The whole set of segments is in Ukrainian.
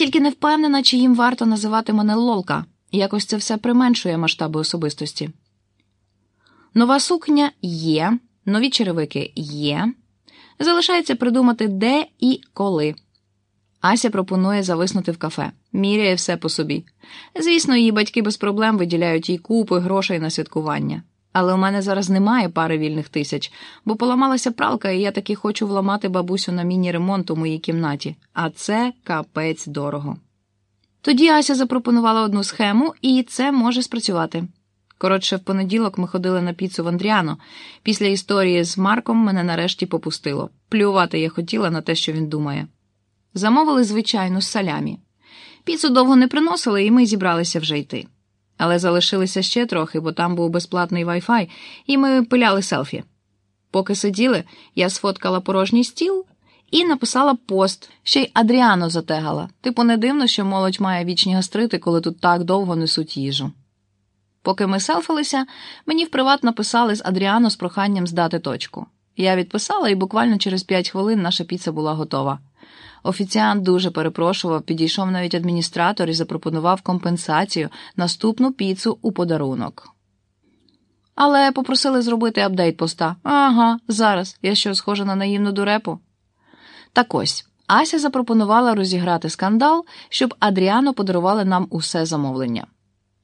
Тільки не впевнена, чи їм варто називати мене Лолка, якось це все применшує масштаби особистості. Нова сукня є, нові черевики є. Залишається придумати, де і коли. Ася пропонує зависнути в кафе, міряє все по собі. Звісно, її батьки без проблем виділяють їй купи грошей на святкування. Але у мене зараз немає пари вільних тисяч, бо поламалася пралка, і я таки хочу вламати бабусю на міні-ремонт у моїй кімнаті, а це капець дорого. Тоді Ася запропонувала одну схему, і це може спрацювати. Коротше, в понеділок ми ходили на піцу в Андріано. Після історії з Марком мене нарешті попустило. Плювати я хотіла на те, що він думає. Замовили, звичайно, з салямі. Піцу довго не приносили, і ми зібралися вже йти. Але залишилися ще трохи, бо там був безплатний вай-фай, і ми пиляли селфі. Поки сиділи, я сфоткала порожній стіл і написала пост, ще й Адріано затегала. Типу, не дивно, що молодь має вічні гастрити, коли тут так довго несуть їжу. Поки ми селфилися, мені в приват написали з Адріано з проханням здати точку. Я відписала, і буквально через 5 хвилин наша піца була готова. Офіціант дуже перепрошував, підійшов навіть адміністратор і запропонував компенсацію наступну піцу у подарунок. Але попросили зробити апдейт поста. Ага, зараз я що схожа на наївну дурепу. Так ось Ася запропонувала розіграти скандал, щоб Адріано подарували нам усе замовлення.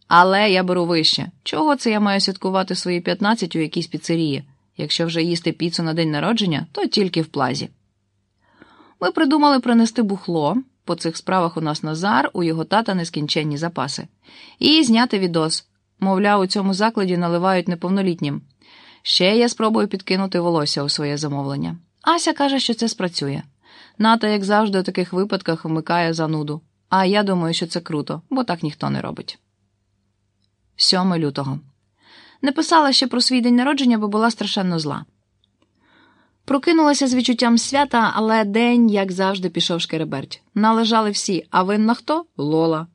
Але я беру вище. Чого це я маю святкувати свої 15 у якійсь піцерії? Якщо вже їсти піцу на день народження, то тільки в плазі. Ми придумали принести бухло, по цих справах у нас Назар, у його тата нескінченні запаси, і зняти відос. Мовляв, у цьому закладі наливають неповнолітнім. Ще я спробую підкинути волосся у своє замовлення. Ася каже, що це спрацює. Ната, як завжди, у таких випадках вмикає зануду. А я думаю, що це круто, бо так ніхто не робить. 7 лютого. Не писала ще про свій день народження, бо була страшенно зла. Прокинулася з відчуттям свята, але день, як завжди, пішов шкереберть. Належали всі, а винна хто? Лола.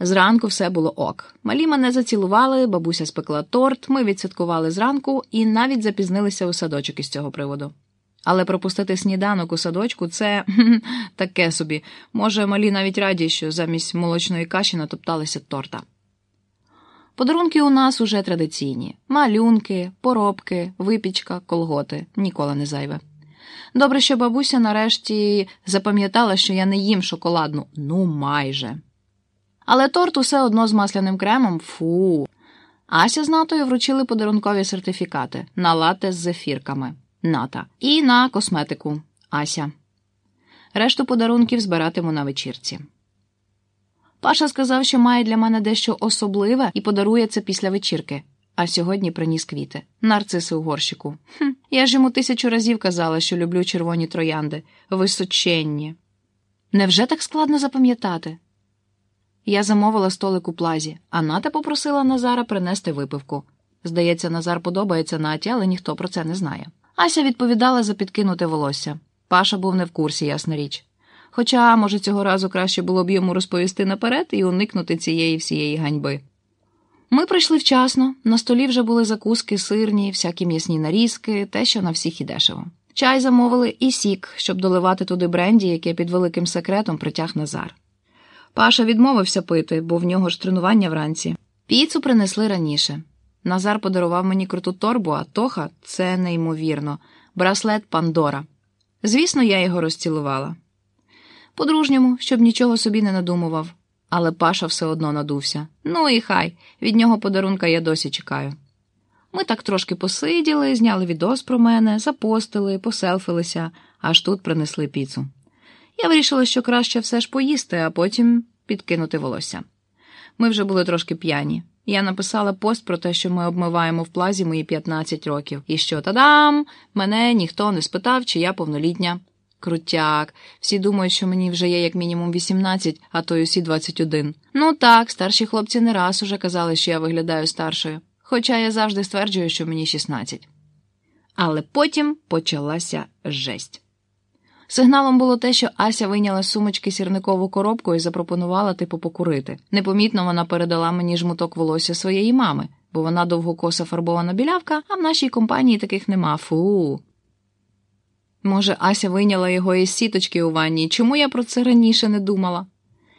Зранку все було ок. Малі мене зацілували, бабуся спекла торт, ми відсвяткували зранку і навіть запізнилися у садочок із цього приводу. Але пропустити сніданок у садочку це таке собі. Може, малі навіть раді, що замість молочної каші натопталися торта. Подарунки у нас уже традиційні: малюнки, поробки, випічка, колготи ніколи не зайве. Добре, що бабуся нарешті запам'ятала, що я не їм шоколадну, ну майже. Але торт усе одно з масляним кремом фу. Ася з натою вручили подарункові сертифікати на лате з зефірками ната і на косметику Ася. Решту подарунків збиратиму на вечірці. Паша сказав, що має для мене дещо особливе і подарує це після вечірки, а сьогодні приніс квіти, нарциси у горщику. Хм, Я ж йому тисячу разів казала, що люблю червоні троянди, височенні. Невже так складно запам'ятати? Я замовила столик у плазі, а Ната попросила Назара принести випивку. Здається, Назар подобається Наті, але ніхто про це не знає. Ася відповідала за підкинуте волосся. Паша був не в курсі, ясна річ. Хоча, може, цього разу краще було б йому розповісти наперед і уникнути цієї всієї ганьби. Ми прийшли вчасно, на столі вже були закуски, сирні, всякі м'ясні нарізки, те, що на всіх і дешево. Чай замовили і сік, щоб доливати туди бренді, яке під великим секретом притяг Назар. Паша відмовився пити, бо в нього ж тренування вранці. Піцу принесли раніше. Назар подарував мені круту торбу, а Тоха це неймовірно, браслет Пандора. Звісно, я його розцілувала. По-дружньому, щоб нічого собі не надумував, але Паша все одно надувся. Ну і хай, від нього подарунка я досі чекаю. Ми так трошки посиділи, зняли відос про мене, запостили, поселфилися, аж тут принесли піцу. Я вирішила, що краще все ж поїсти, а потім підкинути волосся. Ми вже були трошки п'яні. Я написала пост про те, що ми обмиваємо в плазі мої 15 років, і що тадам! Мене ніхто не спитав, чи я повнолітня. Крутяк. Всі думають, що мені вже є як мінімум 18, а то й усі 21. Ну так, старші хлопці не раз уже казали, що я виглядаю старшою, хоча я завжди стверджую, що мені 16. Але потім почалася жесть. Сигналом було те, що Ася вийняла з сумочки сірникову коробку і запропонувала типу покурити. Непомітно вона передала мені жмуток волосся своєї мами, бо вона довгокоса фарбована білявка, а в нашій компанії таких нема. Фу. Може, Ася вийняла його із сіточки у ванні. Чому я про це раніше не думала?